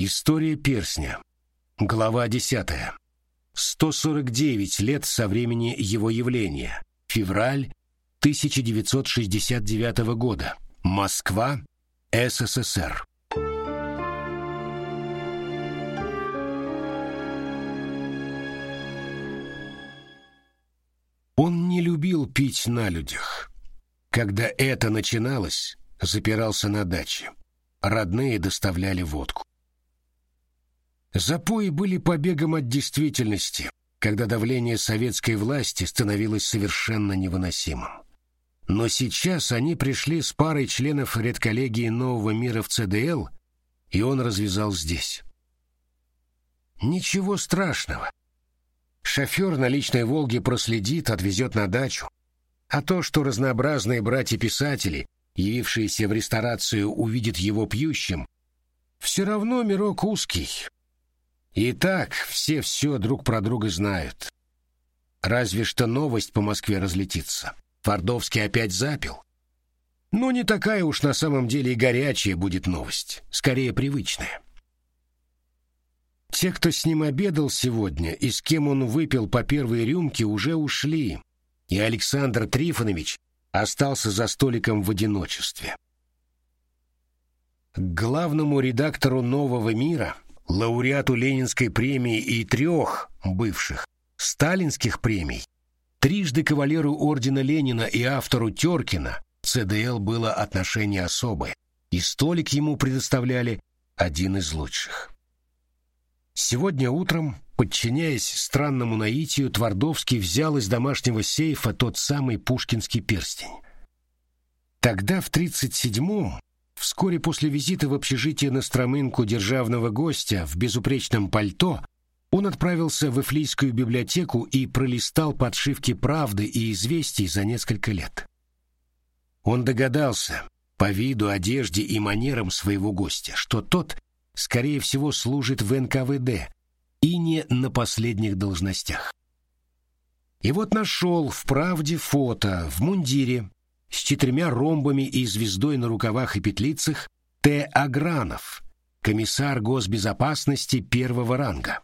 История персня. Глава 10. 149 лет со времени его явления. Февраль 1969 года. Москва, СССР. Он не любил пить на людях. Когда это начиналось, запирался на даче. Родные доставляли водку. Запои были побегом от действительности, когда давление советской власти становилось совершенно невыносимым. Но сейчас они пришли с парой членов редколлегии Нового мира в ЦДЛ, и он развязал здесь. Ничего страшного. Шофер на личной «Волге» проследит, отвезет на дачу. А то, что разнообразные братья-писатели, явившиеся в ресторацию, увидят его пьющим, все равно мирок узкий. И так все все друг про друга знают. Разве что новость по Москве разлетится. Твардовский опять запил. Но не такая уж на самом деле и горячая будет новость, скорее привычная. Те, кто с ним обедал сегодня и с кем он выпил по первой рюмке, уже ушли, и Александр Трифонович остался за столиком в одиночестве. К главному редактору «Нового мира», лауреату Ленинской премии и трех бывших сталинских премий, трижды кавалеру ордена Ленина и автору Теркина, ЦДЛ было отношение особое, и столик ему предоставляли один из лучших. Сегодня утром, подчиняясь странному наитию, Твардовский взял из домашнего сейфа тот самый пушкинский перстень. Тогда, в 37-м, вскоре после визита в общежитие на Стромынку державного гостя в безупречном пальто, он отправился в Эфлийскую библиотеку и пролистал подшивки «Правды» и «Известий» за несколько лет. Он догадался, по виду, одежде и манерам своего гостя, что тот — скорее всего, служит в НКВД и не на последних должностях. И вот нашел в правде фото в мундире с четырьмя ромбами и звездой на рукавах и петлицах Т. Агранов, комиссар госбезопасности первого ранга.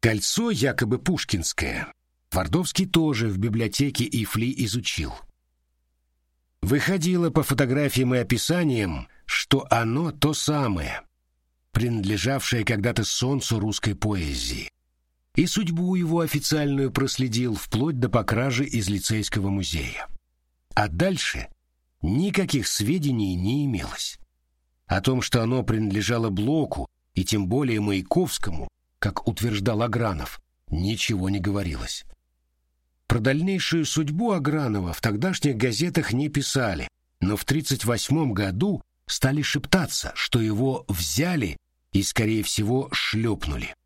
Кольцо якобы пушкинское. Твардовский тоже в библиотеке Ифли изучил. Выходило по фотографиям и описаниям, что оно то самое, принадлежавшее когда-то солнцу русской поэзии. И судьбу его официальную проследил вплоть до покражи из лицейского музея. А дальше никаких сведений не имелось. О том, что оно принадлежало Блоку и тем более Маяковскому, как утверждал Агранов, ничего не говорилось. Про дальнейшую судьбу Агранова в тогдашних газетах не писали, но в 1938 году стали шептаться, что его взяли и, скорее всего, шлепнули.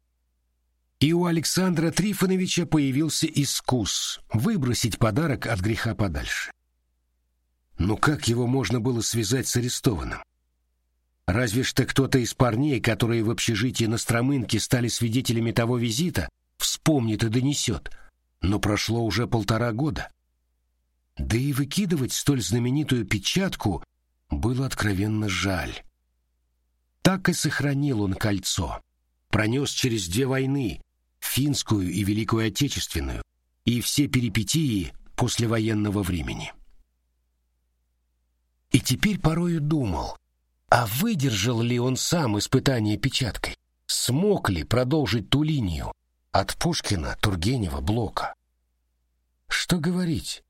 И у Александра Трифоновича появился искус выбросить подарок от греха подальше. Но как его можно было связать с арестованным? Разве что кто-то из парней, которые в общежитии на Стромынке стали свидетелями того визита, вспомнит и донесет. Но прошло уже полтора года. Да и выкидывать столь знаменитую печатку было откровенно жаль. Так и сохранил он кольцо. Пронес через две войны, финскую и Великую Отечественную, и все перипетии послевоенного времени. И теперь порою думал, а выдержал ли он сам испытание печаткой? Смог ли продолжить ту линию от Пушкина, Тургенева, Блока? Что говорить?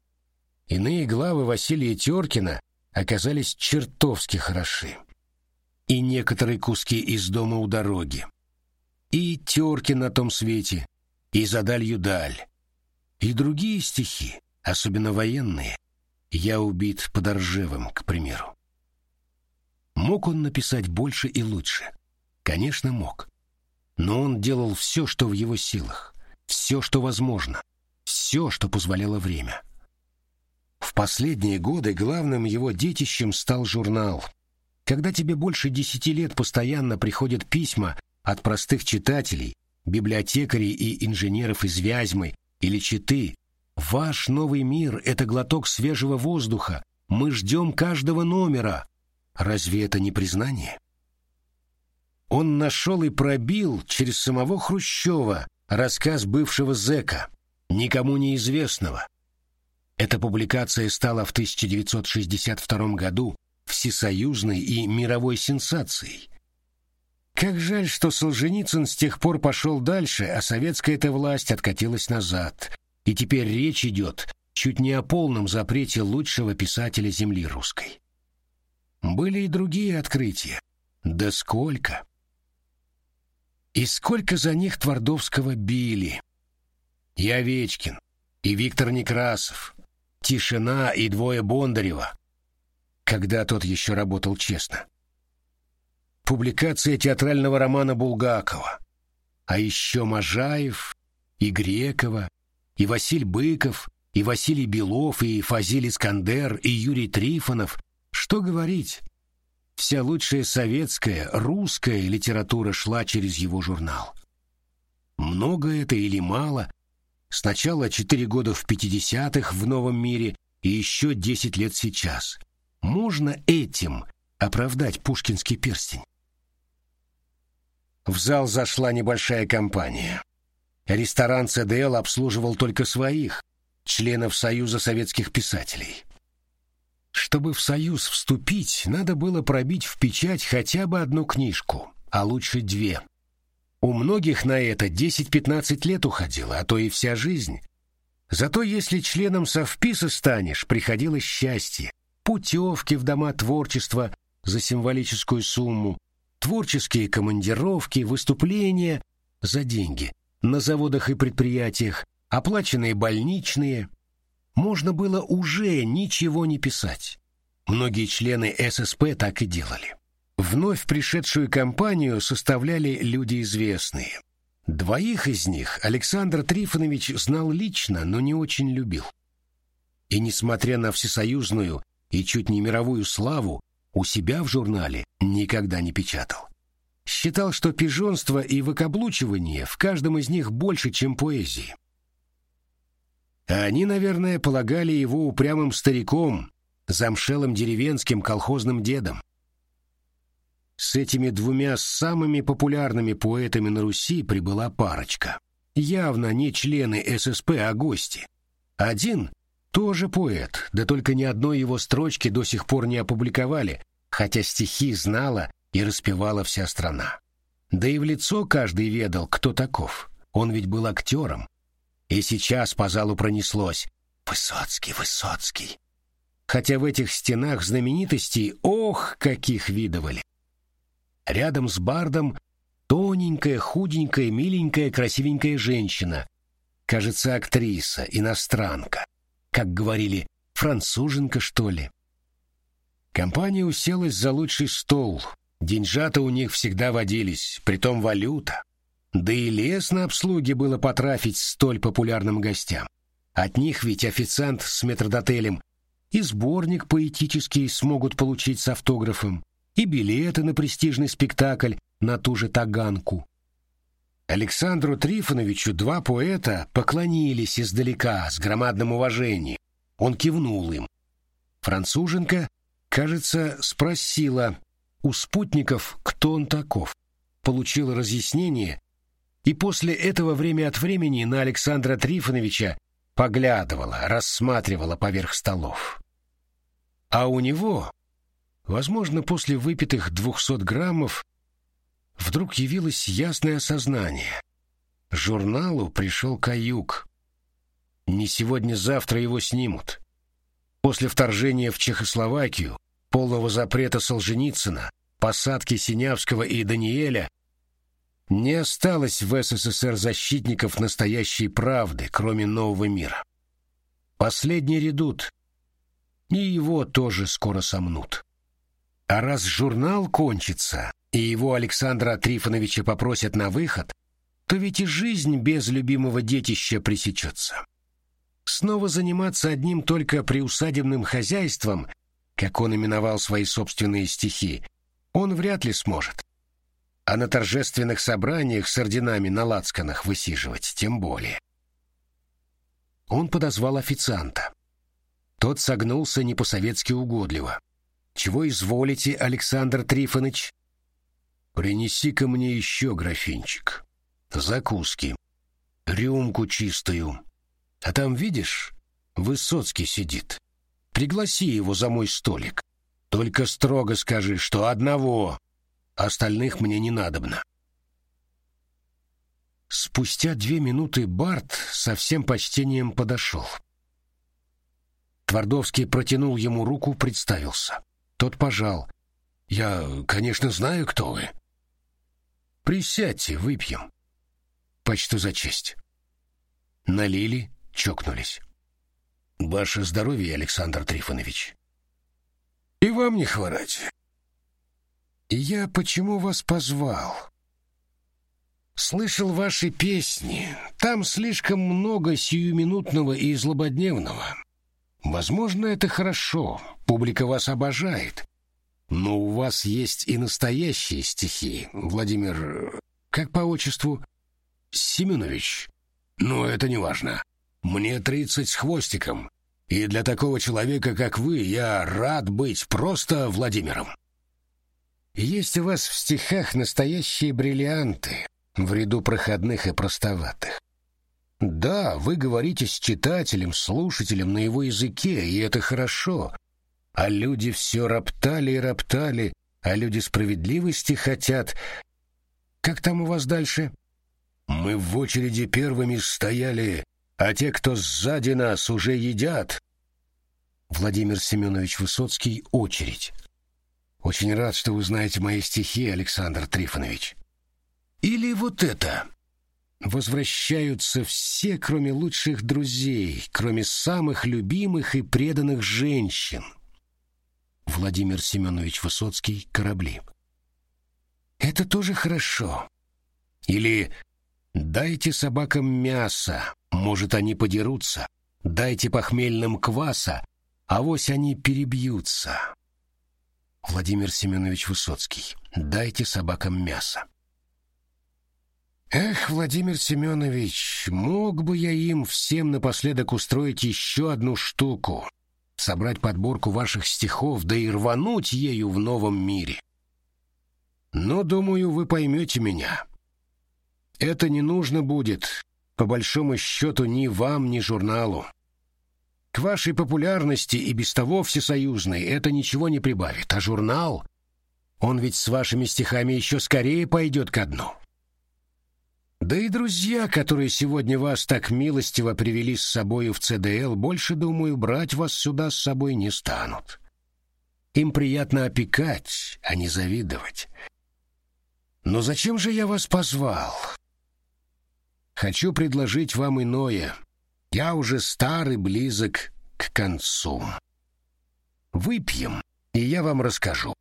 Иные главы Василия Теркина оказались чертовски хороши. И некоторые куски из дома у дороги. И терки на том свете, и за далью даль. И другие стихи, особенно военные. «Я убит под Оржевом», к примеру. Мог он написать больше и лучше? Конечно, мог. Но он делал все, что в его силах, все, что возможно, все, что позволяло время. В последние годы главным его детищем стал журнал. Когда тебе больше десяти лет постоянно приходят письма от простых читателей, библиотекарей и инженеров из Вязьмы или Читы, «Ваш новый мир — это глоток свежего воздуха. Мы ждем каждого номера». Разве это не признание? он нашел и пробил через самого Хрущева рассказ бывшего зэка, никому неизвестного. Эта публикация стала в 1962 году всесоюзной и мировой сенсацией. Как жаль, что Солженицын с тех пор пошел дальше, а советская эта власть откатилась назад, и теперь речь идет чуть не о полном запрете лучшего писателя земли русской. Были и другие открытия. Да сколько! И сколько за них Твардовского били. И Овечкин, и Виктор Некрасов, Тишина и двое Бондарева, когда тот еще работал честно. Публикация театрального романа Булгакова, а еще Можаев и Грекова, и Василий Быков, и Василий Белов, и Фазиль Искандер, и Юрий Трифонов. Что говорить? Вся лучшая советская, русская литература шла через его журнал. Много это или мало? Сначала четыре года в 50-х в Новом мире и еще десять лет сейчас. Можно этим оправдать пушкинский перстень? В зал зашла небольшая компания. Ресторан ЦДЛ обслуживал только своих, членов Союза советских писателей. Чтобы в Союз вступить, надо было пробить в печать хотя бы одну книжку, а лучше две. У многих на это 10-15 лет уходило, а то и вся жизнь. Зато если членом совписа станешь, приходилось счастье. Путевки в дома творчества за символическую сумму, творческие командировки, выступления за деньги на заводах и предприятиях, оплаченные больничные – можно было уже ничего не писать. Многие члены ССП так и делали. Вновь пришедшую компанию составляли люди известные. Двоих из них Александр Трифонович знал лично, но не очень любил. И несмотря на всесоюзную и чуть не мировую славу, у себя в журнале никогда не печатал. Считал, что пижонство и выкаблучивание в каждом из них больше, чем поэзии. А они, наверное, полагали его упрямым стариком, замшелым деревенским колхозным дедом. С этими двумя самыми популярными поэтами на Руси прибыла парочка. Явно не члены ССП, а гости. Один тоже поэт, да только ни одной его строчки до сих пор не опубликовали, хотя стихи знала и распевала вся страна. Да и в лицо каждый ведал, кто таков. Он ведь был актером, и сейчас по залу пронеслось «Высоцкий, Высоцкий». Хотя в этих стенах знаменитостей, ох, каких видывали. Рядом с бардом тоненькая, худенькая, миленькая, красивенькая женщина. Кажется, актриса, иностранка. Как говорили, француженка, что ли. Компания уселась за лучший стол. Деньжата у них всегда водились, притом валюта. Да и лес на обслуге было потрафить столь популярным гостям. От них ведь официант с метрдотелем и сборник поэтический смогут получить с автографом, и билеты на престижный спектакль на ту же Таганку. Александру Трифоновичу два поэта поклонились издалека с громадным уважением. Он кивнул им. Француженка, кажется, спросила у спутников, кто он таков. Получила разъяснение и после этого время от времени на Александра Трифоновича поглядывала, рассматривала поверх столов. А у него, возможно, после выпитых двухсот граммов, вдруг явилось ясное осознание. Журналу пришел каюк. Не сегодня-завтра его снимут. После вторжения в Чехословакию, полного запрета Солженицына, посадки Синявского и Даниэля — не осталось в СССР защитников настоящей правды, кроме нового мира. Последний редут, и его тоже скоро сомнут. А раз журнал кончится, и его Александра Трифоновича попросят на выход, то ведь и жизнь без любимого детища пресечется. Снова заниматься одним только приусадебным хозяйством, как он именовал свои собственные стихи, он вряд ли сможет а на торжественных собраниях с орденами на лацканах высиживать тем более. Он подозвал официанта. Тот согнулся не по-советски угодливо. «Чего изволите, Александр Трифонович?» Принеси-ка мне еще графинчик. Закуски. Рюмку чистую. А там, видишь, Высоцкий сидит. Пригласи его за мой столик. Только строго скажи, что одного. Остальных мне не надобно. Спустя две минуты Барт со всем почтением подошел. Твардовский протянул ему руку, представился. Тот пожал. «Я, конечно, знаю, кто вы». «Присядьте, выпьем». «Почту за честь». Налили, чокнулись. «Ваше здоровье, Александр Трифонович». «И вам не хворать». «Я почему вас позвал?» «Слышал ваши песни. Там слишком много сиюминутного и злободневного. Возможно, это хорошо, публика вас обожает. Но у вас есть и настоящие стихи, Владимир... Как по отчеству? Семенович. Но это не важно. Мне тридцать с хвостиком. И для такого человека, как вы, я рад быть просто Владимиром. Есть у вас в стихах настоящие бриллианты в ряду проходных и простоватых. Да, вы говорите с читателем, слушателем на его языке, и это хорошо. А люди все роптали и роптали, а люди справедливости хотят. Как там у вас дальше? Мы в очереди первыми стояли, а те, кто сзади нас, уже едят. Владимир Семенович Высоцкий «Очередь». Очень рад, что вы знаете мои стихи, Александр Трифонович. Или вот это. Возвращаются все, кроме лучших друзей, кроме самых любимых и преданных женщин. Владимир Семенович Высоцкий «Корабли». Это тоже хорошо. Или «Дайте собакам мясо, может, они подерутся. Дайте похмельным кваса, а вось они перебьются». Владимир Семенович Высоцкий «Дайте собакам мясо». Эх, Владимир Семенович, мог бы я им всем напоследок устроить еще одну штуку, собрать подборку ваших стихов, да и рвануть ею в новом мире. Но, думаю, вы поймете меня. Это не нужно будет, по большому счету, ни вам, ни журналу. К вашей популярности и без того всесоюзной это ничего не прибавит, а журнал, он ведь с вашими стихами еще скорее пойдет ко дну. Да и друзья, которые сегодня вас так милостиво привели с собою в ЦДЛ, больше, думаю, брать вас сюда с собой не станут. Им приятно опекать, а не завидовать. Но зачем же я вас позвал? Хочу предложить вам иное. Я уже старый, близок к концу. Выпьем, и я вам расскажу.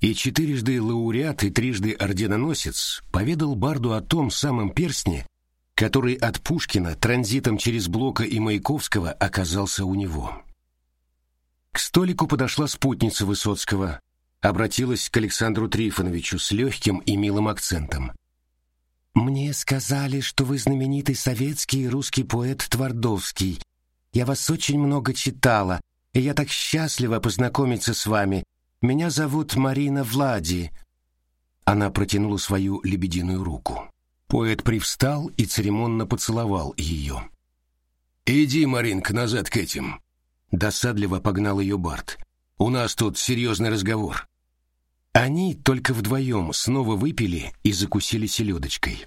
И четырежды лауреат и трижды орденоносец поведал Барду о том самом перстне, который от Пушкина транзитом через Блока и Маяковского оказался у него. К столику подошла спутница Высоцкого, обратилась к Александру Трифоновичу с легким и милым акцентом. «Мне сказали, что вы знаменитый советский и русский поэт Твардовский. Я вас очень много читала, и я так счастлива познакомиться с вами, меня зовут Марина Влади». Она протянула свою лебединую руку. Поэт привстал и церемонно поцеловал ее. «Иди, Маринка, назад к этим!» Досадливо погнал ее Барт. «У нас тут серьезный разговор». Они только вдвоем снова выпили и закусили селедочкой.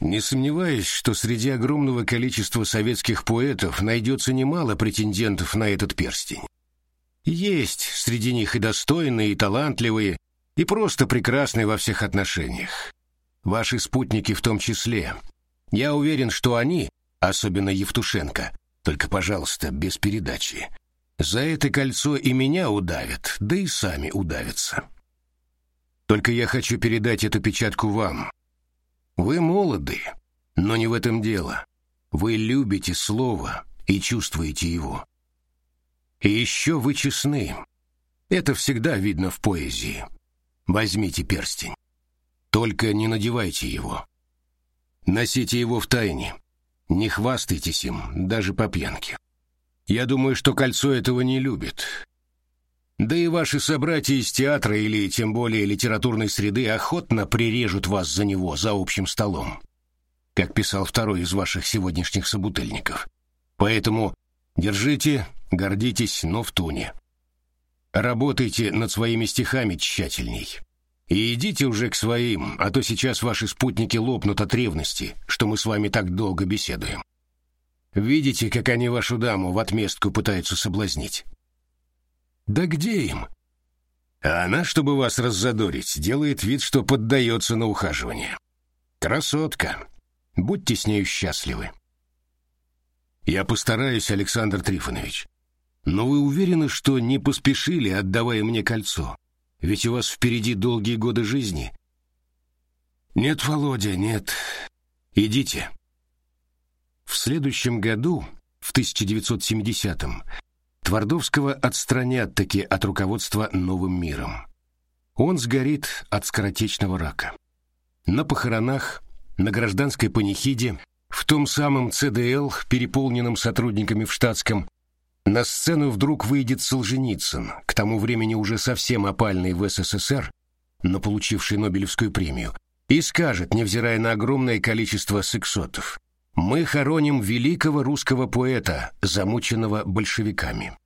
Не сомневаюсь, что среди огромного количества советских поэтов найдется немало претендентов на этот перстень. Есть среди них и достойные, и талантливые, и просто прекрасные во всех отношениях. Ваши спутники в том числе. Я уверен, что они, особенно Евтушенко, только, пожалуйста, без передачи, за это кольцо и меня удавят, да и сами удавятся. Только я хочу передать эту печатку вам. Вы молоды, но не в этом дело. Вы любите слово и чувствуете его. И еще вы честны. Это всегда видно в поэзии. Возьмите перстень. Только не надевайте его. Носите его в тайне. Не хвастайтесь им, даже по пьянке. Я думаю, что кольцо этого не любит. Да и ваши собратья из театра или тем более литературной среды охотно прирежут вас за него за общим столом, как писал второй из ваших сегодняшних собутыльников. Поэтому держите, гордитесь, но в туне. Работайте над своими стихами тщательней. И идите уже к своим, а то сейчас ваши спутники лопнут от ревности, что мы с вами так долго беседуем. Видите, как они вашу даму в отместку пытаются соблазнить? Да где им? А она, чтобы вас раззадорить, делает вид, что поддается на ухаживание. Красотка. Будьте с нею счастливы. Я постараюсь, Александр Трифонович. Но вы уверены, что не поспешили, отдавая мне кольцо? Ведь у вас впереди долгие годы жизни. Нет, Володя, нет. Идите. В следующем году, в 1970-м, Твардовского отстранят таки от руководства новым миром. Он сгорит от скоротечного рака. На похоронах, на гражданской панихиде, в том самом ЦДЛ, переполненном сотрудниками в штатском, на сцену вдруг выйдет Солженицын, к тому времени уже совсем опальный в СССР, но получивший Нобелевскую премию, и скажет, невзирая на огромное количество сексотов, мы хороним великого русского поэта, замученного большевиками.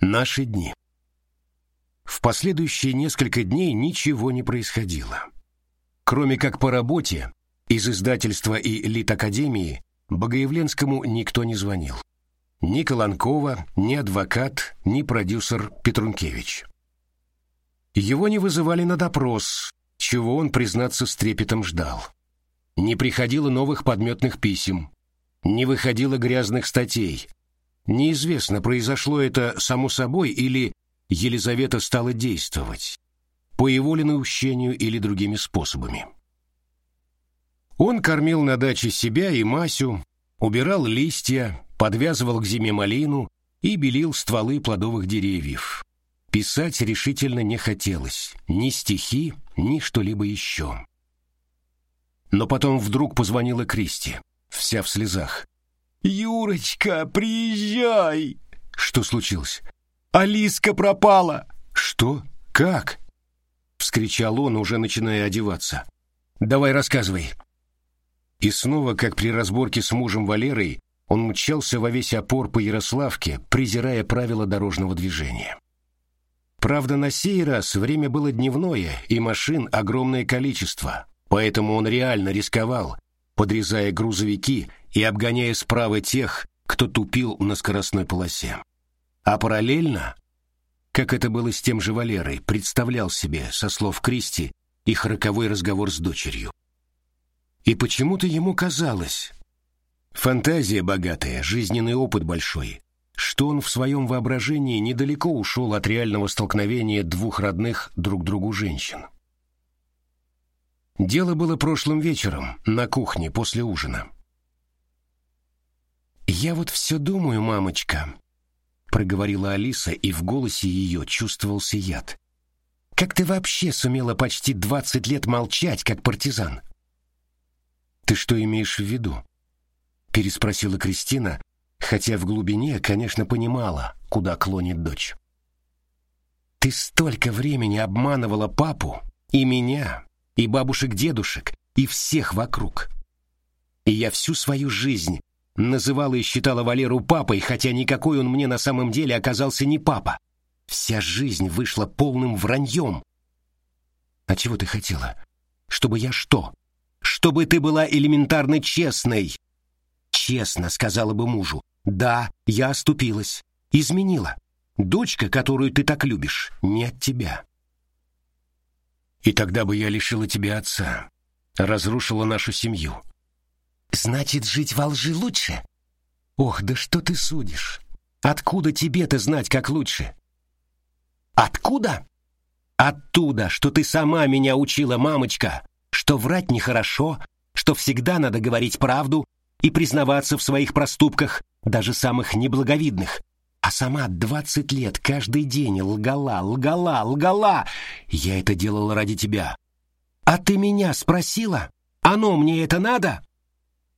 Наши дни. В последующие несколько дней ничего не происходило. Кроме как по работе, из издательства и Литакадемии Богоявленскому никто не звонил. Ни Колонкова, ни адвокат, ни продюсер Петрункевич. Его не вызывали на допрос, чего он, признаться, с трепетом ждал. Не приходило новых подметных писем, не выходило грязных статей. Неизвестно, произошло это само собой или Елизавета стала действовать, по его ли наущению или другими способами. Он кормил на даче себя и Масю, убирал листья, подвязывал к зиме малину и белил стволы плодовых деревьев. Писать решительно не хотелось, ни стихи, ни что-либо еще. Но потом вдруг позвонила Кристи, вся в слезах. «Юрочка, приезжай!» «Что случилось?» «Алиска пропала!» «Что? Как?» — вскричал он, уже начиная одеваться. «Давай рассказывай». И снова, как при разборке с мужем Валерой, он мчался во весь опор по Ярославке, презирая правила дорожного движения. Правда, на сей раз время было дневное, и машин огромное количество, поэтому он реально рисковал, подрезая грузовики и обгоняя справа тех, кто тупил на скоростной полосе. А параллельно, как это было с тем же Валерой, представлял себе, со слов Кристи, их роковой разговор с дочерью. И почему-то ему казалось, фантазия богатая, жизненный опыт большой, что он в своем воображении недалеко ушел от реального столкновения двух родных друг другу женщин. Дело было прошлым вечером, на кухне, после ужина. «Я вот все думаю, мамочка», — проговорила Алиса, и в голосе ее чувствовался яд. «Как ты вообще сумела почти двадцать лет молчать, как партизан?» «Ты что имеешь в виду?» — переспросила Кристина, хотя в глубине, конечно, понимала, куда клонит дочь. «Ты столько времени обманывала папу, и меня, и бабушек-дедушек, и всех вокруг. И я всю свою жизнь называла и считала Валеру папой, хотя никакой он мне на самом деле оказался не папа. Вся жизнь вышла полным враньем. А чего ты хотела? Чтобы я что? Чтобы ты была элементарно честной. Честно сказала бы мужу. Да, я оступилась. Изменила. Дочка, которую ты так любишь, не от тебя. И тогда бы я лишила тебя отца, разрушила нашу семью. Значит, жить во лжи лучше? Ох, да что ты судишь? Откуда тебе-то знать, как лучше? Откуда? Оттуда, что ты сама меня учила, мамочка, что врать нехорошо, что всегда надо говорить правду и признаваться в своих проступках, даже самых неблаговидных. А сама двадцать лет каждый день лгала, лгала, лгала. Я это делала ради тебя. А ты меня спросила? Оно мне это надо?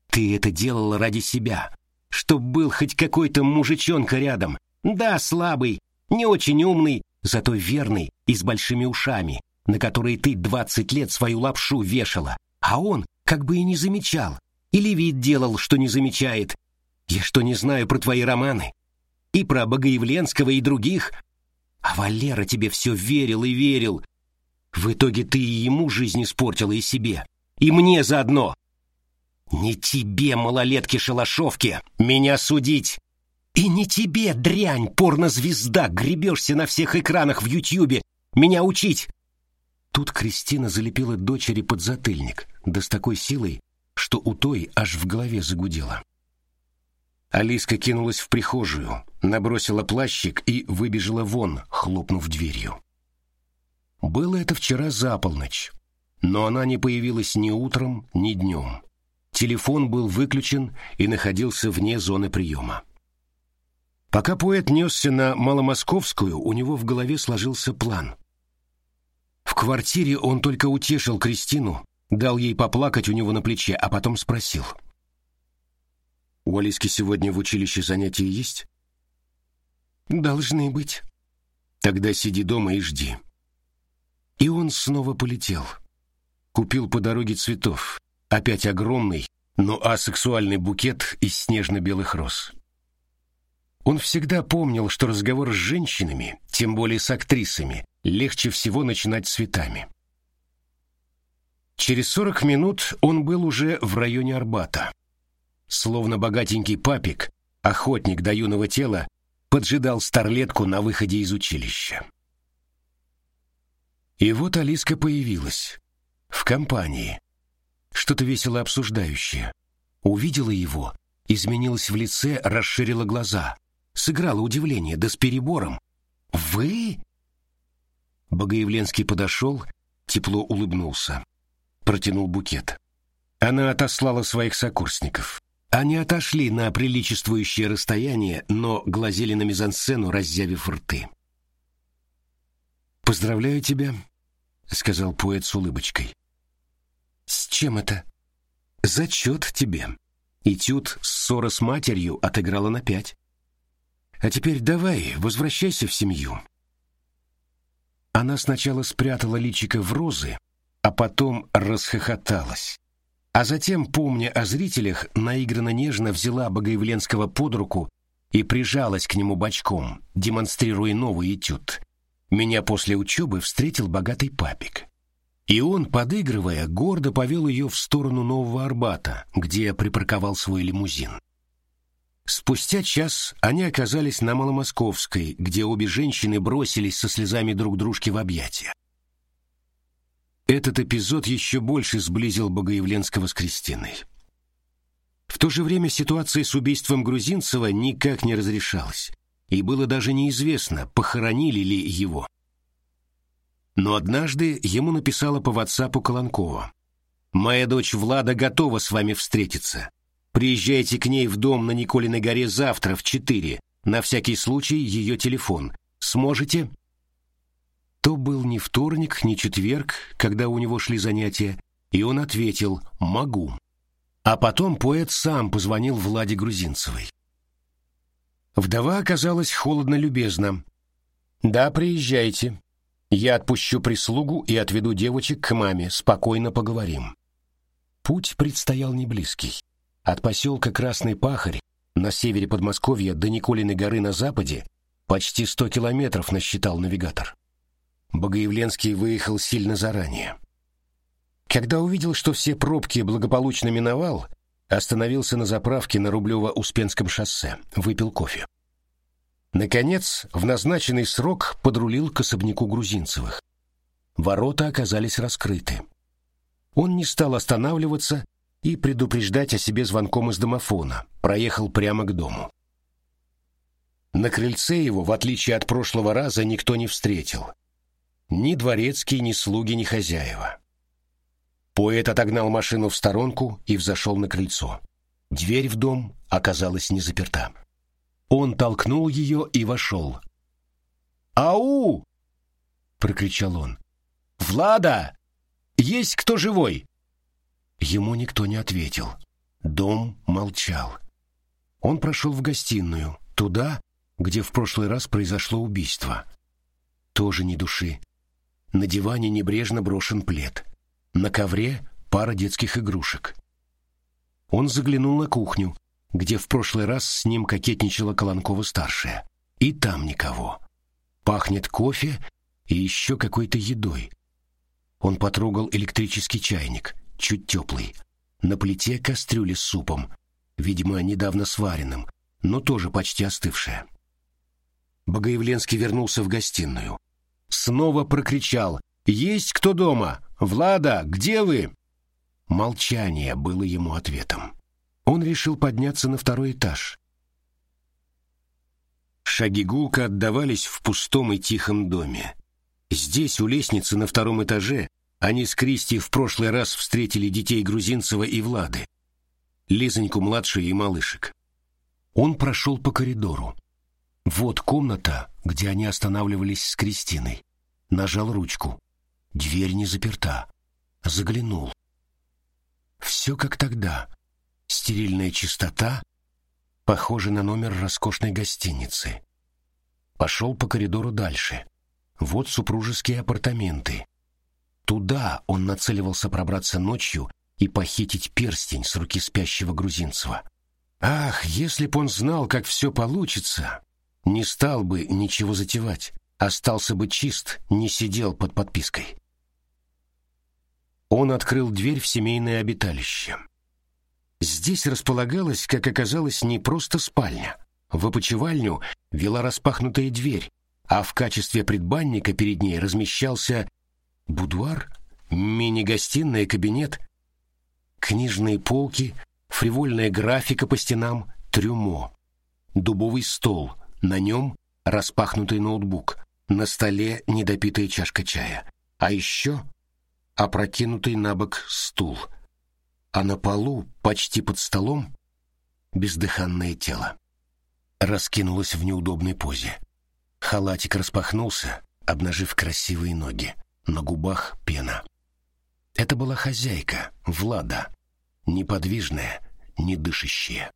Ты это делала ради себя. Чтоб был хоть какой-то мужичонка рядом. Да, слабый, не очень умный, зато верный и с большими ушами, на которые ты двадцать лет свою лапшу вешала, а он как бы и не замечал. Или вид делал, что не замечает. Я что, не знаю про твои романы? И про Богоявленского, и других? А Валера тебе все верил и верил. В итоге ты и ему жизнь испортила, и себе. И мне заодно. Не тебе, малолетки-шалашовки, меня судить. И не тебе, дрянь, порнозвезда, гребешься на всех экранах в Ютьюбе, меня учить. Тут Кристина залепила дочери под затыльник, да с такой силой, что у той аж в голове загудело. Алиска кинулась в прихожую, набросила плащик и выбежала вон, хлопнув дверью. Было это вчера за полночь, но она не появилась ни утром, ни днем. Телефон был выключен и находился вне зоны приема. Пока поэт несся на Маломосковскую, у него в голове сложился план. В квартире он только утешил Кристину, дал ей поплакать у него на плече, а потом спросил. «У Алиски сегодня в училище занятия есть?» «Должны быть». «Тогда сиди дома и жди». И он снова полетел. Купил по дороге цветов. Опять огромный, но асексуальный букет из снежно-белых роз. Он всегда помнил, что разговор с женщинами, тем более с актрисами, легче всего начинать цветами. Через сорок минут он был уже в районе Арбата. Словно богатенький папик, охотник до юного тела, поджидал старлетку на выходе из училища. И вот Алиска появилась. В компании. Что-то весело обсуждающее. Увидела его, изменилась в лице, расширила глаза. Сыграла удивление, да с перебором. «Вы?» Богоявленский подошел, тепло улыбнулся протянул букет. Она отослала своих сокурсников. Они отошли на приличествующее расстояние, но глазели на мизансцену, разъявив рты. «Поздравляю тебя», — сказал поэт с улыбочкой. «С чем это?» «Зачет тебе». Этюд «Ссора с матерью» отыграла на пять. «А теперь давай, возвращайся в семью». Она сначала спрятала личико в розы, а потом расхохоталась. А затем, помня о зрителях, наигранно нежно взяла Богоявленского под руку и прижалась к нему бочком, демонстрируя новый этюд. Меня после учебы встретил богатый папик. И он, подыгрывая, гордо повел ее в сторону Нового Арбата, где припарковал свой лимузин. Спустя час они оказались на Маломосковской, где обе женщины бросились со слезами друг дружки в объятия. Этот эпизод еще больше сблизил Богоявленского с Кристиной. В то же время ситуация с убийством Грузинцева никак не разрешалась, и было даже неизвестно, похоронили ли его. Но однажды ему написала по WhatsApp Колонкова. «Моя дочь Влада готова с вами встретиться. Приезжайте к ней в дом на Николиной горе завтра в четыре. На всякий случай ее телефон. Сможете?» То был не вторник, не четверг, когда у него шли занятия, и он ответил «могу». А потом поэт сам позвонил Владе Грузинцевой. Вдова оказалась холодно любезна. «Да, приезжайте. Я отпущу прислугу и отведу девочек к маме, спокойно поговорим». Путь предстоял неблизкий. От поселка Красный Пахарь на севере Подмосковья до Николиной горы на западе почти сто километров насчитал навигатор. Богоявленский выехал сильно заранее. Когда увидел, что все пробки благополучно миновал, остановился на заправке на Рублево-Успенском шоссе, выпил кофе. Наконец, в назначенный срок подрулил к особняку Грузинцевых. Ворота оказались раскрыты. Он не стал останавливаться и предупреждать о себе звонком из домофона, проехал прямо к дому. На крыльце его, в отличие от прошлого раза, никто не встретил. Ни дворецкий, ни слуги, ни хозяева. Поэт отогнал машину в сторонку и взошел на крыльцо. Дверь в дом оказалась не заперта. Он толкнул ее и вошел. «Ау!» — прокричал он. «Влада! Есть кто живой?» Ему никто не ответил. Дом молчал. Он прошел в гостиную, туда, где в прошлый раз произошло убийство. Тоже ни души. На диване небрежно брошен плед. На ковре пара детских игрушек. Он заглянул на кухню, где в прошлый раз с ним кокетничала Колонкова-старшая. И там никого. Пахнет кофе и еще какой-то едой. Он потрогал электрический чайник, чуть теплый. На плите кастрюля с супом, видимо, недавно сваренным, но тоже почти остывшая. Богоявленский вернулся в гостиную. Снова прокричал «Есть кто дома? Влада, где вы?» Молчание было ему ответом. Он решил подняться на второй этаж. Шаги гулко отдавались в пустом и тихом доме. Здесь, у лестницы на втором этаже, они с Кристи в прошлый раз встретили детей Грузинцева и Влады. Лизоньку-младшую и малышек. Он прошел по коридору. Вот комната, где они останавливались с Кристиной. Нажал ручку. Дверь не заперта. Заглянул. Все как тогда. Стерильная чистота, похоже на номер роскошной гостиницы. Пошел по коридору дальше. Вот супружеские апартаменты. Туда он нацеливался пробраться ночью и похитить перстень с руки спящего Грузинцева. Ах, если б он знал, как все получится, не стал бы ничего затевать, остался бы чист, не сидел под подпиской. Он открыл дверь в семейное обиталище. Здесь располагалась, как оказалось, не просто спальня. В опочивальню вела распахнутая дверь, а в качестве предбанника перед ней размещался будуар, мини-гостиная, кабинет, книжные полки, фривольная графика по стенам, трюмо, дубовый стол, на нем распахнутый ноутбук, на столе недопитая чашка чая, а еще опрокинутый на бок стул, а на полу, почти под столом, бездыханное тело. Раскинулось в неудобной позе. Халатик распахнулся, обнажив красивые ноги. На губах пена. Это была хозяйка, Влада, неподвижная, не дышащая.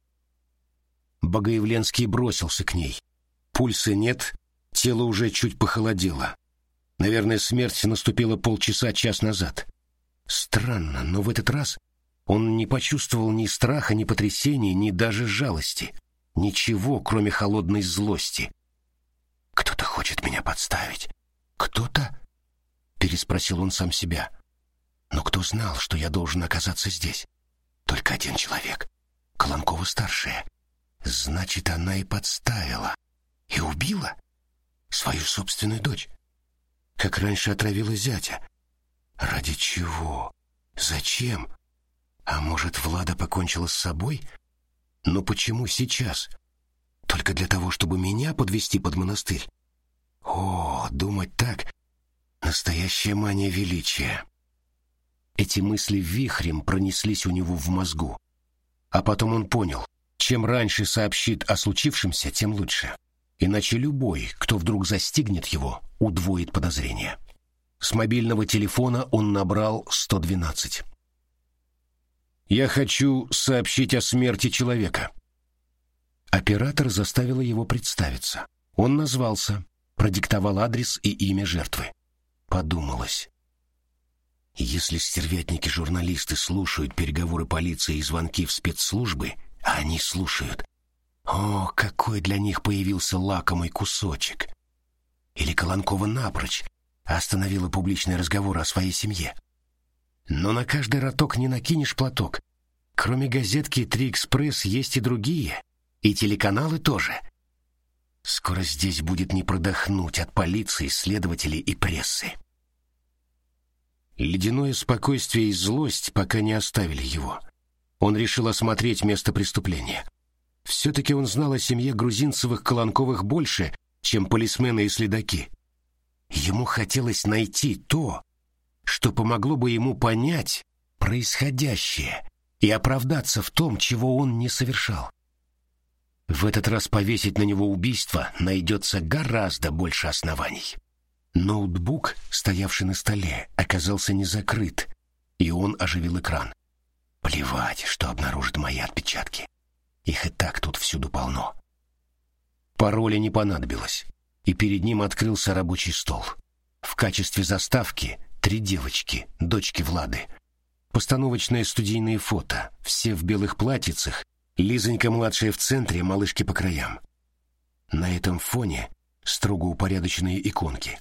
Богоявленский бросился к ней. Пульса нет, тело уже чуть похолодело. Наверное, смерть наступила полчаса-час назад. Странно, но в этот раз он не почувствовал ни страха, ни потрясения, ни даже жалости. Ничего, кроме холодной злости. «Кто-то хочет меня подставить. Кто-то?» Переспросил он сам себя. «Но кто знал, что я должен оказаться здесь? Только один человек. Колонкова-старшая. Значит, она и подставила. И убила свою собственную дочь. Как раньше отравила зятя. Ради чего? Зачем? А может, Влада покончила с собой? Но почему сейчас? Только для того, чтобы меня подвести под монастырь? О, думать так — настоящая мания величия. Эти мысли вихрем пронеслись у него в мозгу. А потом он понял, чем раньше сообщит о случившемся, тем лучше. Иначе любой, кто вдруг застигнет его, удвоит подозрения. С мобильного телефона он набрал 112. «Я хочу сообщить о смерти человека». Оператор заставила его представиться. Он назвался, продиктовал адрес и имя жертвы. Подумалось. Если стервятники-журналисты слушают переговоры полиции и звонки в спецслужбы, а они слушают, о, какой для них появился лакомый кусочек! Или Колонкова напрочь остановила публичный разговор о своей семье. Но на каждый роток не накинешь платок. Кроме газетки «Три экспресс» есть и другие, и телеканалы тоже. Скоро здесь будет не продохнуть от полиции, следователей и прессы. Ледяное спокойствие и злость пока не оставили его. Он решил осмотреть место преступления. Все-таки он знал о семье грузинцевых-колонковых больше, чем полисмены и следаки. Ему хотелось найти то, что помогло бы ему понять происходящее и оправдаться в том, чего он не совершал. В этот раз повесить на него убийство найдется гораздо больше оснований. Ноутбук, стоявший на столе, оказался не закрыт, и он оживил экран. Плевать, что обнаружат мои отпечатки. Их и так тут всюду полно. Пароля не понадобилось, и перед ним открылся рабочий стол. В качестве заставки три девочки, дочки Влады. Постановочное студийное фото, все в белых платьицах, Лизонька-младшая в центре, малышки по краям. На этом фоне строго упорядоченные иконки.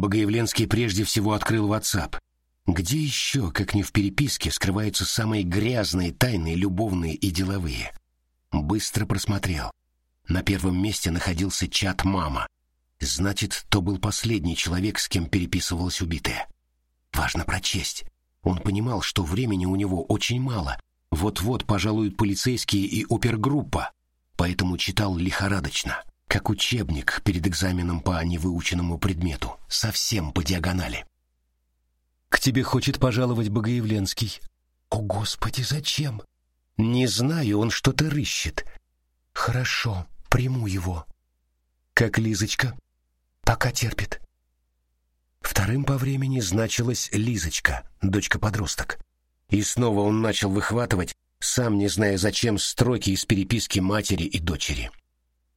Богоявленский прежде всего открыл WhatsApp. Где еще, как не в переписке, скрываются самые грязные, тайные, любовные и деловые? Быстро просмотрел. На первом месте находился чат «Мама». Значит, то был последний человек, с кем переписывалась убитая. Важно прочесть. Он понимал, что времени у него очень мало. Вот-вот пожалуют полицейские и опергруппа. Поэтому читал лихорадочно, как учебник перед экзаменом по невыученному предмету, совсем по диагонали. «К тебе хочет пожаловать Богоявленский». «О, Господи, зачем?» «Не знаю, он что-то рыщет». «Хорошо, приму его». «Как Лизочка?» «Пока терпит». Вторым по времени значилась Лизочка, дочка-подросток. И снова он начал выхватывать, сам не зная зачем, строки из переписки матери и дочери.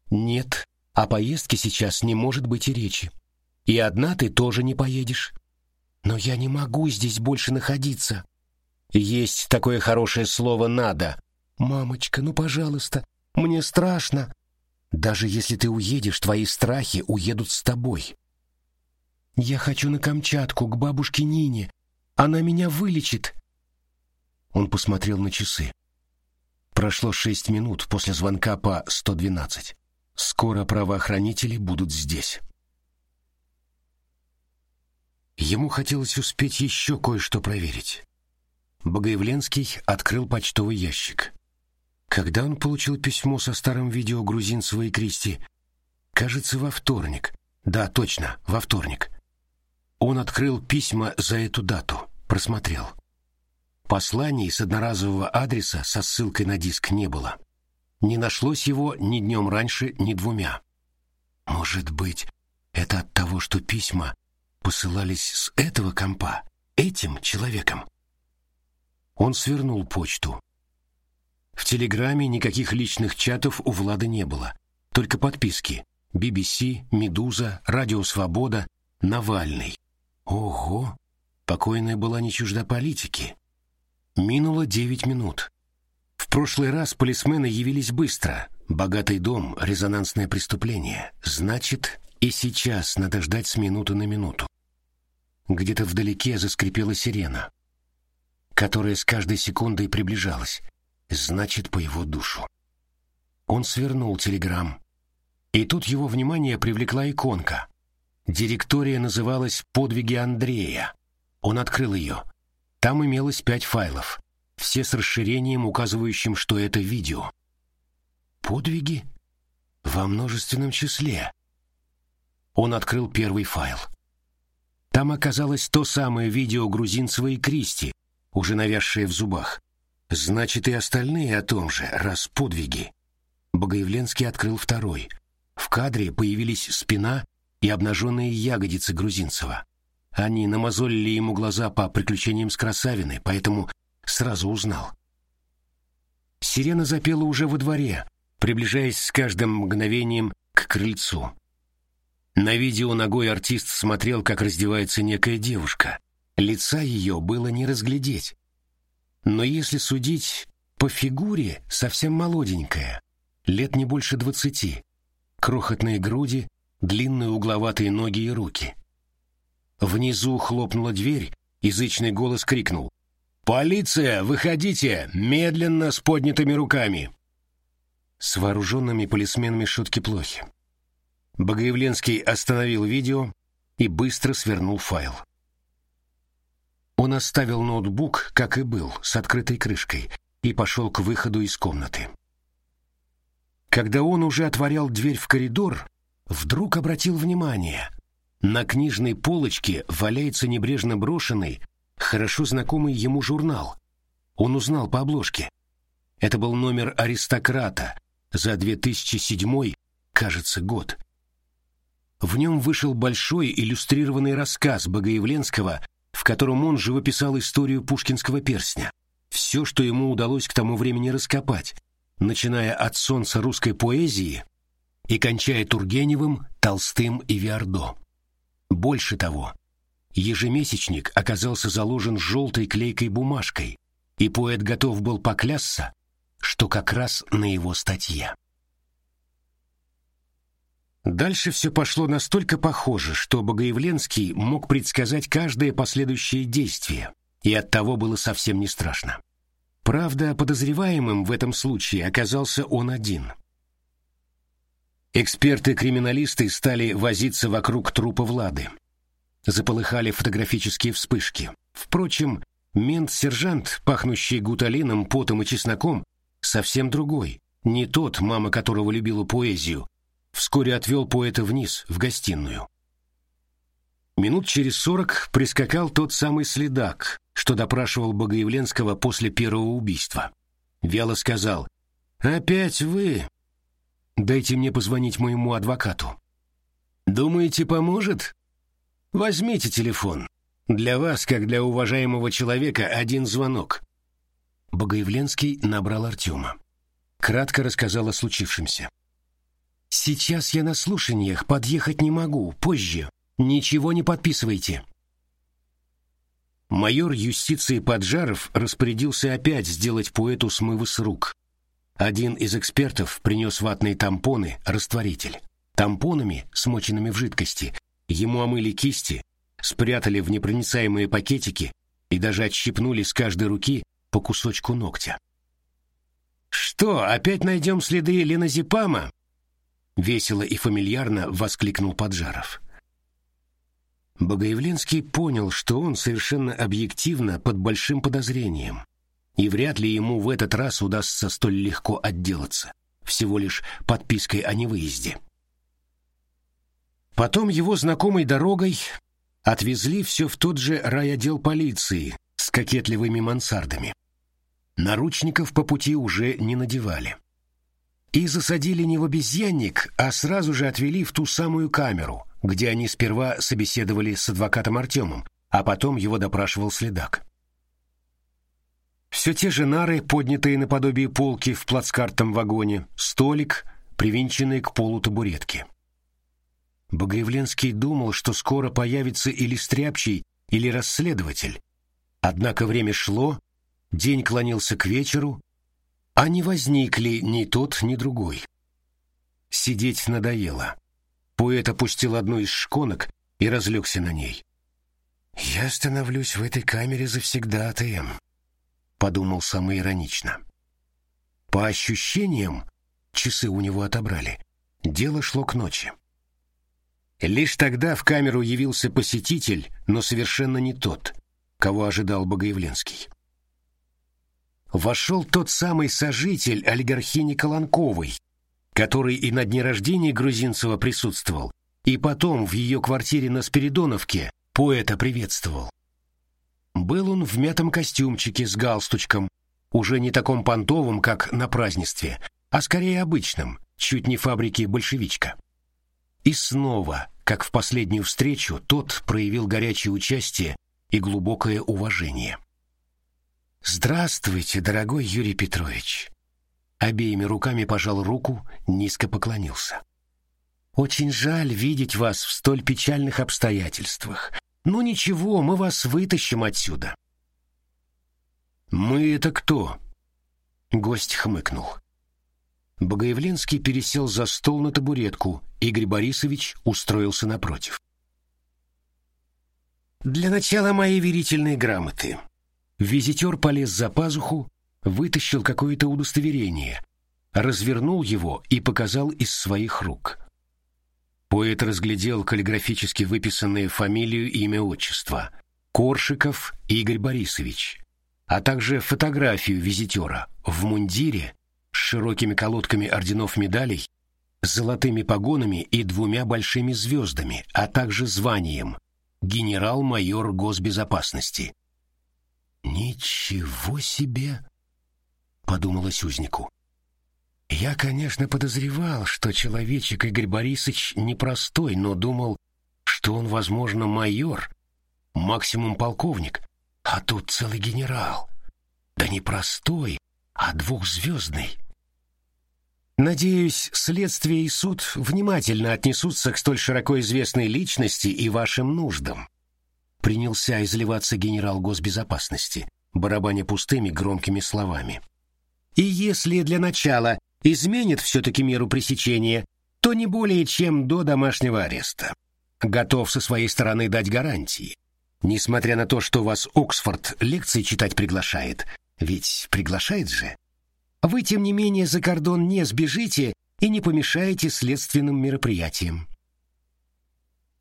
«Нет, о поездке сейчас не может быть и речи. И одна ты тоже не поедешь. Но я не могу здесь больше находиться. Есть такое хорошее слово «надо». Мамочка, ну, пожалуйста, мне страшно. Даже если ты уедешь, твои страхи уедут с тобой. Я хочу на Камчатку, к бабушке Нине. Она меня вылечит. Он посмотрел на часы. Прошло шесть минут после звонка по 112. Скоро правоохранители будут здесь. Ему хотелось успеть еще кое-что проверить. Богоявленский открыл почтовый ящик. Когда он получил письмо со старым видео Грузинцева и Кристи? Кажется, во вторник. Да, точно, во вторник. Он открыл письма за эту дату, просмотрел. Посланий с одноразового адреса со ссылкой на диск не было. Не нашлось его ни днем раньше, ни двумя. Может быть, это от того, что письма посылались с этого компа, этим человеком? Он свернул почту. В Телеграме никаких личных чатов у Влада не было, только подписки. BBC, Медуза, Радио Свобода, Навальный. Ого! Покойная была не чужда политики. Минуло девять минут. В прошлый раз полисмены явились быстро. Богатый дом, резонансное преступление. Значит, и сейчас надо ждать с минуты на минуту. Где-то вдалеке заскрипела сирена, которая с каждой секундой приближалась. Значит, по его душу. Он свернул телеграмм. И тут его внимание привлекла иконка. Директория называлась «Подвиги Андрея». Он открыл ее. Там имелось пять файлов, все с расширением, указывающим, что это видео. Подвиги? Во множественном числе. Он открыл первый файл. Там оказалось то самое видео Грузинцева и Кристи, уже навязшее в зубах. Значит, и остальные о том же, раз подвиги. Богоявленский открыл второй. В кадре появились спина и обнаженные ягодицы Грузинцева. Они намазолили ему глаза по приключениям с красавиной, поэтому сразу узнал. Сирена запела уже во дворе, приближаясь с каждым мгновением к крыльцу. На видео ногой артист смотрел, как раздевается некая девушка. Лица ее было не разглядеть. Но если судить по фигуре, совсем молоденькая, лет не больше двадцати. Крохотные груди, длинные угловатые ноги и руки. Внизу хлопнула дверь, язычный голос крикнул. «Полиция, выходите! Медленно, с поднятыми руками!» С вооруженными полисменами шутки плохи. Богоявленский остановил видео и быстро свернул файл. Он оставил ноутбук, как и был, с открытой крышкой, и пошел к выходу из комнаты. Когда он уже отворял дверь в коридор, вдруг обратил внимание — на книжной полочке валяется небрежно брошенный, хорошо знакомый ему журнал. Он узнал по обложке. Это был номер «Аристократа» за 2007, кажется, год. В нем вышел большой иллюстрированный рассказ Богоявленского, в котором он живописал историю пушкинского перстня. Все, что ему удалось к тому времени раскопать. начиная от солнца русской поэзии и кончая Тургеневым, Толстым и Виардо. Больше того, ежемесячник оказался заложен желтой клейкой бумажкой, и поэт готов был поклясться, что как раз на его статье. Дальше все пошло настолько похоже, что Богоявленский мог предсказать каждое последующее действие, и оттого было совсем не страшно. Правда, подозреваемым в этом случае оказался он один. Эксперты-криминалисты стали возиться вокруг трупа Влады. Заполыхали фотографические вспышки. Впрочем, мент-сержант, пахнущий гуталином, потом и чесноком, совсем другой. Не тот, мама которого любила поэзию, вскоре отвел поэта вниз, в гостиную. Минут через сорок прискакал тот самый следак, что допрашивал Богоявленского после первого убийства. Вяло сказал «Опять вы? Дайте мне позвонить моему адвокату». «Думаете, поможет? Возьмите телефон. Для вас, как для уважаемого человека, один звонок». Богоявленский набрал Артема. Кратко рассказал о случившемся. Сейчас я на слушаниях, подъехать не могу, позже. Ничего не подписывайте. Майор юстиции Поджаров распорядился опять сделать поэту смывы с рук. Один из экспертов принес ватные тампоны, растворитель. Тампонами, смоченными в жидкости, ему омыли кисти, спрятали в непроницаемые пакетики и даже отщипнули с каждой руки по кусочку ногтя. «Что, опять найдем следы ленозепама?» весело и фамильярно воскликнул Поджаров. Богоявленский понял, что он совершенно объективно под большим подозрением, и вряд ли ему в этот раз удастся столь легко отделаться, всего лишь подпиской о невыезде. Потом его знакомой дорогой отвезли все в тот же райотдел полиции с кокетливыми мансардами. Наручников по пути уже не надевали и засадили не в обезьянник, а сразу же отвели в ту самую камеру, где они сперва собеседовали с адвокатом Артемом, а потом его допрашивал следак. Все те же нары, поднятые наподобие полки в плацкартном вагоне, столик, привинченный к полу табуретки. Богоявленский думал, что скоро появится или стряпчий, или расследователь. Однако время шло, день клонился к вечеру, а не возникли ни тот, ни другой. Сидеть надоело. Поэт опустил одну из шконок и разлегся на ней. «Я становлюсь в этой камере завсегдатаем», — подумал самоиронично. По ощущениям, часы у него отобрали, дело шло к ночи. Лишь тогда в камеру явился посетитель, но совершенно не тот, кого ожидал Богоявленский вошел тот самый сожитель олигархини Колонковой, который и на дне рождения Грузинцева присутствовал, и потом в ее квартире на Спиридоновке поэта приветствовал. Был он в мятом костюмчике с галстучком, уже не таком понтовым, как на празднестве, а скорее обычным, чуть не фабрики большевичка. И снова, как в последнюю встречу, тот проявил горячее участие и глубокое уважение. «Здравствуйте, дорогой Юрий Петрович!» Обеими руками пожал руку, низко поклонился. «Очень жаль видеть вас в столь печальных обстоятельствах. Ну ничего, мы вас вытащим отсюда». «Мы это кто?» Гость хмыкнул. Богоявленский пересел за стол на табуретку, Игорь Борисович устроился напротив. «Для начала мои верительные грамоты», Визитер полез за пазуху, вытащил какое-то удостоверение, развернул его и показал из своих рук. Поэт разглядел каллиграфически выписанные фамилию, имя, отчество. Коршиков Игорь Борисович, а также фотографию визитера в мундире с широкими колодками орденов медалей, золотыми погонами и двумя большими звездами, а также званием генерал-майор госбезопасности. «Ничего себе!» — подумалось узнику. «Я, конечно, подозревал, что человечек Игорь Борисович непростой, но думал, что он, возможно, майор, максимум полковник, а тут целый генерал. Да не простой, а двухзвездный. Надеюсь, следствие и суд внимательно отнесутся к столь широко известной личности и вашим нуждам. Принялся изливаться генерал госбезопасности, барабаня пустыми громкими словами. И если для начала изменит все-таки меру пресечения, то не более чем до домашнего ареста. Готов со своей стороны дать гарантии. Несмотря на то, что вас Оксфорд лекции читать приглашает, ведь приглашает же, вы, тем не менее, за кордон не сбежите и не помешаете следственным мероприятиям.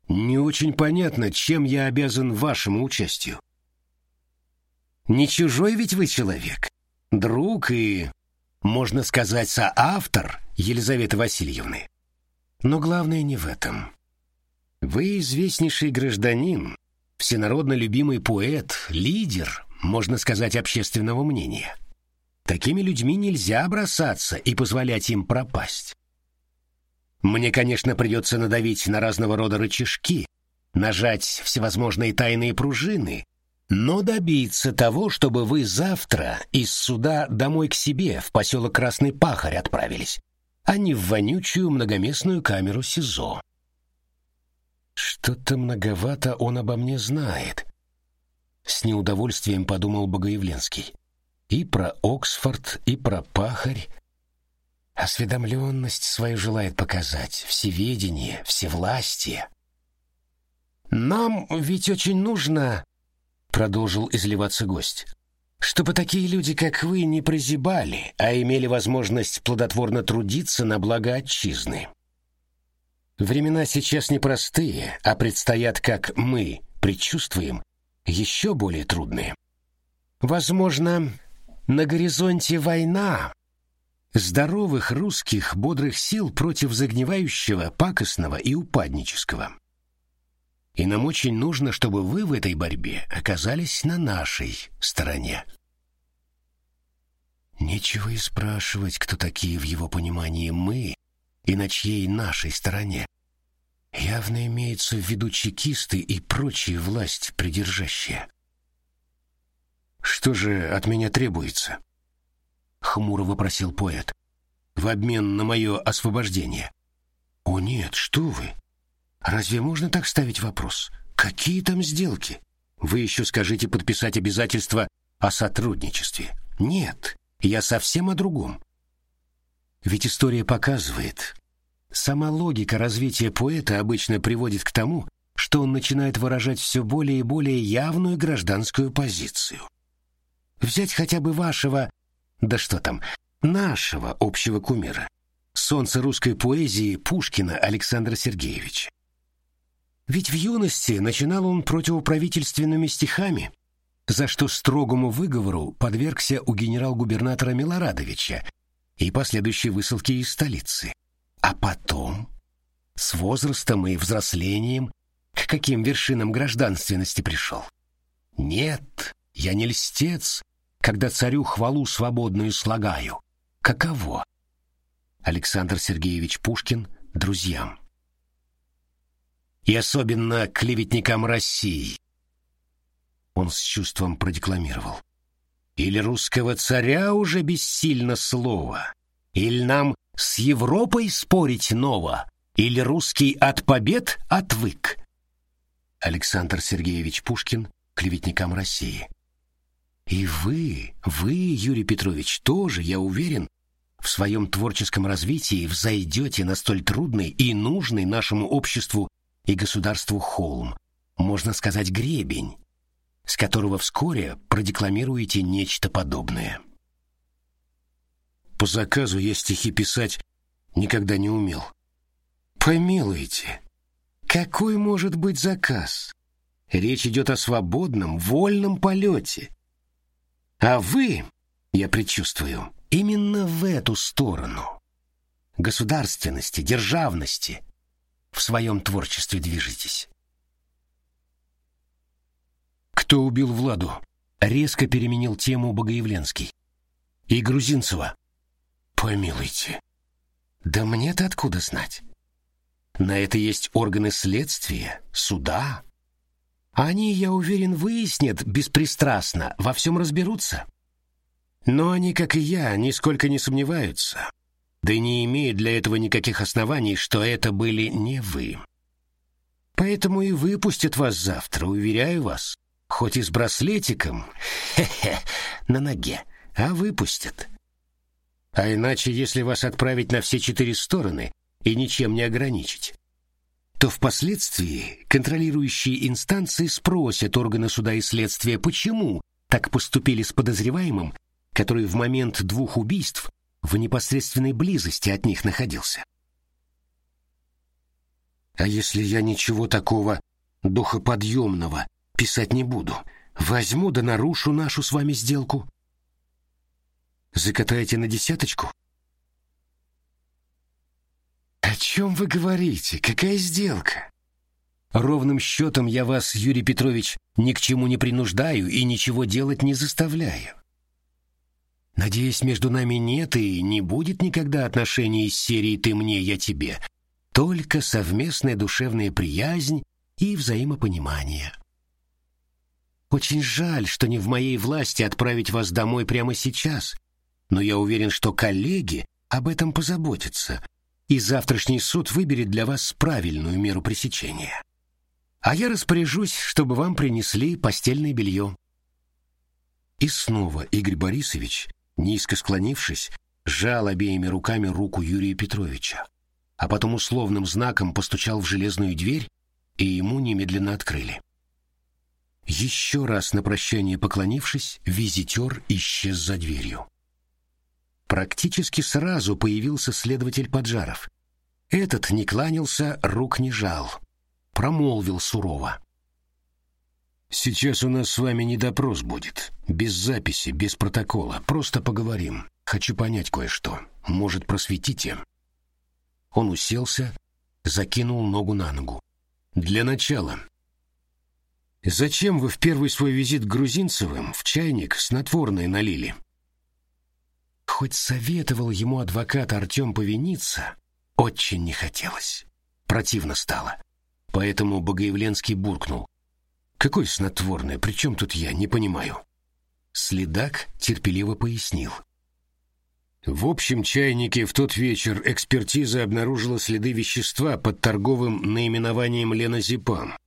Не очень понятно, чем я обязан вашему участию. Не чужой ведь вы человек, друг и, можно сказать, соавтор Елизаветы Васильевны. Но главное не в этом. Вы известнейший гражданин, всенародно любимый поэт, лидер, можно сказать, общественного мнения. Такими людьми нельзя бросаться и позволять им пропасть. Мне, конечно, придется надавить на разного рода рычажки, нажать всевозможные тайные пружины, но добиться того, чтобы вы завтра из суда домой к себе в поселок Красный Пахарь отправились, а не в вонючую многоместную камеру СИЗО. Что-то многовато он обо мне знает. С неудовольствием подумал Богоявленский. И про Оксфорд, и про Пахарь, Осведомленность свою желает показать, всеведение, всевластие. «Нам ведь очень нужно...» — продолжил изливаться гость. «Чтобы такие люди, как вы, не прозябали, а имели возможность плодотворно трудиться на благо отчизны. Времена сейчас непростые, а предстоят, как мы предчувствуем, еще более трудные. Возможно, на горизонте война, здоровых русских бодрых сил против загнивающего, пакостного и упаднического. И нам очень нужно, чтобы вы в этой борьбе оказались на нашей стороне. Нечего и спрашивать, кто такие в его понимании мы и на чьей нашей стороне. Явно имеется в виду чекисты и прочие власть придержащие. Что же от меня требуется? хмуро вопросил поэт. В обмен на мое освобождение. О нет, что вы? Разве можно так ставить вопрос? Какие там сделки? Вы еще скажите подписать обязательства о сотрудничестве. Нет, я совсем о другом. Ведь история показывает, сама логика развития поэта обычно приводит к тому, что он начинает выражать все более и более явную гражданскую позицию. Взять хотя бы вашего да что там, нашего общего кумира, солнце русской поэзии Пушкина Александра Сергеевича. Ведь в юности начинал он противоправительственными стихами, за что строгому выговору подвергся у генерал-губернатора Милорадовича и последующей высылки из столицы. А потом, с возрастом и взрослением, к каким вершинам гражданственности пришел? Нет, я не льстец, когда царю хвалу свободную слагаю. Каково? Александр Сергеевич Пушкин друзьям. И особенно клеветникам России. Он с чувством продекламировал. Или русского царя уже бессильно слово, или нам с Европой спорить ново, или русский от побед отвык. Александр Сергеевич Пушкин клеветникам России. И вы, вы, Юрий Петрович, тоже, я уверен, в своем творческом развитии взойдете на столь трудный и нужный нашему обществу и государству холм, можно сказать, гребень, с которого вскоре продекламируете нечто подобное. По заказу я стихи писать никогда не умел. Помилуйте, какой может быть заказ? Речь идет о свободном, вольном полете. А вы, я предчувствую, именно в эту сторону государственности, державности в своем творчестве движетесь. Кто убил Владу? Резко переменил тему Богоявленский. И Грузинцева. Помилуйте. Да мне-то откуда знать? На это есть органы следствия, суда, они, я уверен, выяснят беспристрастно, во всем разберутся. Но они, как и я, нисколько не сомневаются. да не имея для этого никаких оснований, что это были не вы. Поэтому и выпустят вас завтра, уверяю вас. Хоть и с браслетиком, хе-хе, на ноге, а выпустят. А иначе, если вас отправить на все четыре стороны и ничем не ограничить, то впоследствии контролирующие инстанции спросят органы суда и следствия, почему так поступили с подозреваемым, который в момент двух убийств в непосредственной близости от них находился. А если я ничего такого духоподъемного писать не буду, возьму да нарушу нашу с вами сделку? Закатаете на десяточку? О чем вы говорите? Какая сделка? Ровным счетом я вас, Юрий Петрович, ни к чему не принуждаю и ничего делать не заставляю. Надеюсь, между нами нет и не будет никогда отношений из серии «ты мне, я тебе», только совместная душевная приязнь и взаимопонимание. Очень жаль, что не в моей власти отправить вас домой прямо сейчас, но я уверен, что коллеги об этом позаботятся, и завтрашний суд выберет для вас правильную меру пресечения. А я распоряжусь, чтобы вам принесли постельное белье. И снова Игорь Борисович низко склонившись, сжал обеими руками руку Юрия Петровича, а потом условным знаком постучал в железную дверь, и ему немедленно открыли. Еще раз на прощание поклонившись, визитер исчез за дверью. Практически сразу появился следователь Поджаров. Этот не кланялся, рук не жал. Промолвил сурово. Сейчас у нас с вами не допрос будет. Без записи, без протокола. Просто поговорим. Хочу понять кое-что. Может, просветите?» Он уселся, закинул ногу на ногу. «Для начала. Зачем вы в первый свой визит к Грузинцевым в чайник снотворное налили?» Хоть советовал ему адвокат Артем повиниться, очень не хотелось. Противно стало. Поэтому Богоявленский буркнул. Какое снотворное? При чем тут я? Не понимаю. Следак терпеливо пояснил. В общем чайнике в тот вечер экспертиза обнаружила следы вещества под торговым наименованием ленозепам.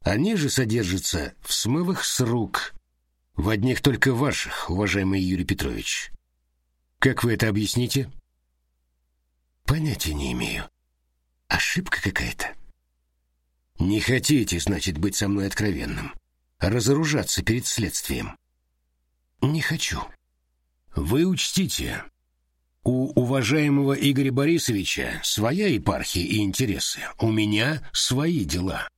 Они же содержатся в смывах с рук, в одних только ваших, уважаемый Юрий Петрович. Как вы это объясните? Понятия не имею. Ошибка какая-то. Не хотите, значит, быть со мной откровенным, разоружаться перед следствием. Не хочу. Вы учтите, у уважаемого Игоря Борисовича своя епархия и интересы, у меня свои дела.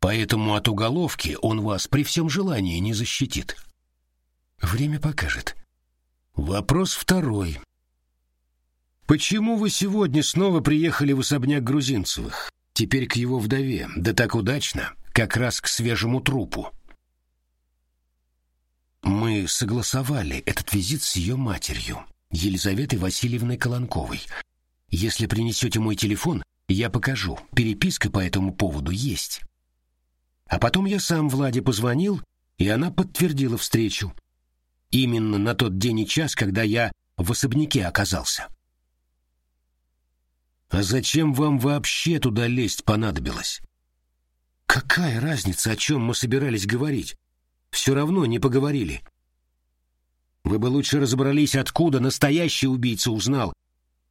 Поэтому от уголовки он вас при всем желании не защитит. Время покажет. Вопрос второй. Почему вы сегодня снова приехали в особняк Грузинцевых? Теперь к его вдове, да так удачно, как раз к свежему трупу. Мы согласовали этот визит с ее матерью, Елизаветой Васильевной Колонковой. Если принесете мой телефон, я покажу. Переписка по этому поводу есть. А потом я сам Владе позвонил, и она подтвердила встречу. Именно на тот день и час, когда я в особняке оказался. А зачем вам вообще туда лезть понадобилось? Какая разница, о чем мы собирались говорить? Все равно не поговорили. Вы бы лучше разобрались, откуда настоящий убийца узнал,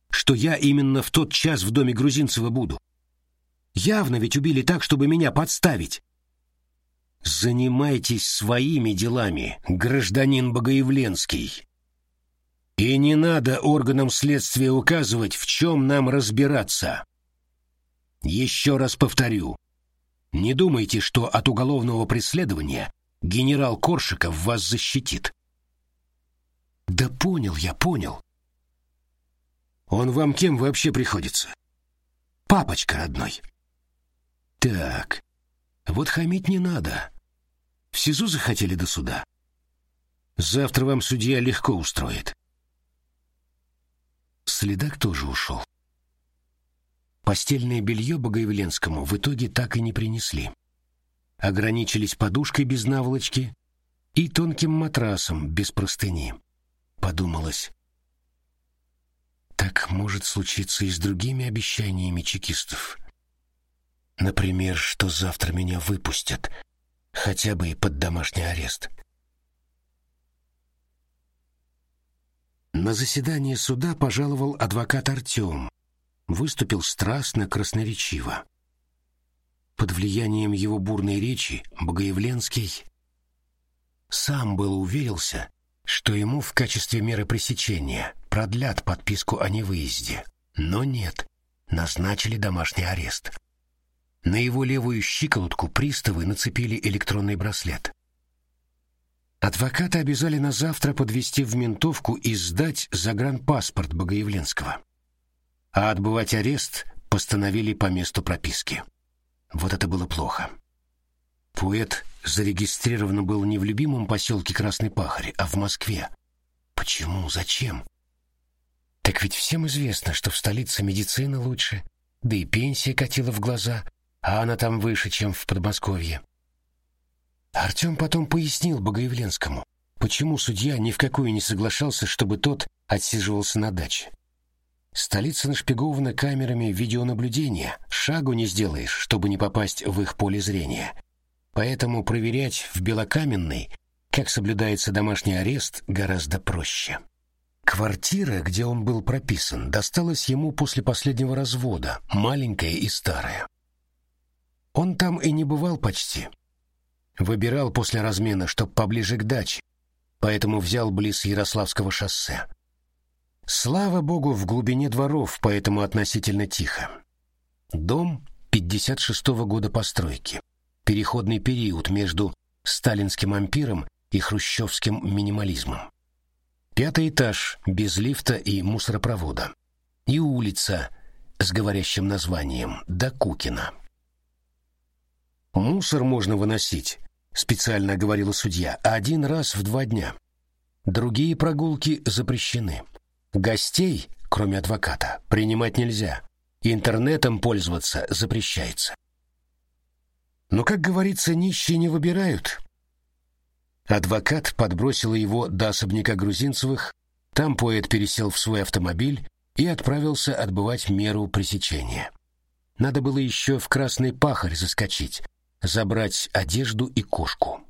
что я именно в тот час в доме Грузинцева буду. Явно ведь убили так, чтобы меня подставить. Занимайтесь своими делами, гражданин Богоявленский. И не надо органам следствия указывать, в чем нам разбираться. Еще раз повторю. Не думайте, что от уголовного преследования генерал Коршиков вас защитит. Да понял я, понял. Он вам кем вообще приходится? Папочка родной. Так, вот хамить не надо. В СИЗО захотели до суда. Завтра вам судья легко устроит. Следак тоже ушел. Постельное белье Богоявленскому в итоге так и не принесли. Ограничились подушкой без наволочки и тонким матрасом без простыни. Подумалось. Так может случиться и с другими обещаниями чекистов. Например, что завтра меня выпустят, хотя бы и под домашний арест. На заседание суда пожаловал адвокат Артем. Выступил страстно, красноречиво. Под влиянием его бурной речи Богоявленский сам было уверился, что ему в качестве меры пресечения продлят подписку о невыезде. Но нет, назначили домашний арест. На его левую щиколотку приставы нацепили электронный браслет. Адвоката обязали на завтра подвести в ментовку и сдать загранпаспорт Богоявленского. А отбывать арест постановили по месту прописки. Вот это было плохо. Поэт зарегистрирован был не в любимом поселке Красный Пахарь, а в Москве. Почему? Зачем? Так ведь всем известно, что в столице медицина лучше, да и пенсия катила в глаза, а она там выше, чем в Подмосковье. Артем потом пояснил Богоявленскому, почему судья ни в какую не соглашался, чтобы тот отсиживался на даче. Столица нашпигована камерами видеонаблюдения, шагу не сделаешь, чтобы не попасть в их поле зрения. Поэтому проверять в Белокаменной, как соблюдается домашний арест, гораздо проще. Квартира, где он был прописан, досталась ему после последнего развода, маленькая и старая. Он там и не бывал почти. Выбирал после размена, чтоб поближе к даче, поэтому взял близ Ярославского шоссе. Слава богу, в глубине дворов, поэтому относительно тихо. Дом 56-го года постройки. Переходный период между сталинским ампиром и хрущевским минимализмом. Пятый этаж, без лифта и мусоропровода. И улица с говорящим названием Докукина. Мусор можно выносить, специально говорила судья, один раз в два дня. Другие прогулки запрещены. Гостей, кроме адвоката, принимать нельзя. Интернетом пользоваться запрещается. Но, как говорится, нищие не выбирают. Адвокат подбросил его до особняка Грузинцевых, там поэт пересел в свой автомобиль и отправился отбывать меру пресечения. Надо было еще в Красный Пахарь заскочить, забрать одежду и кошку.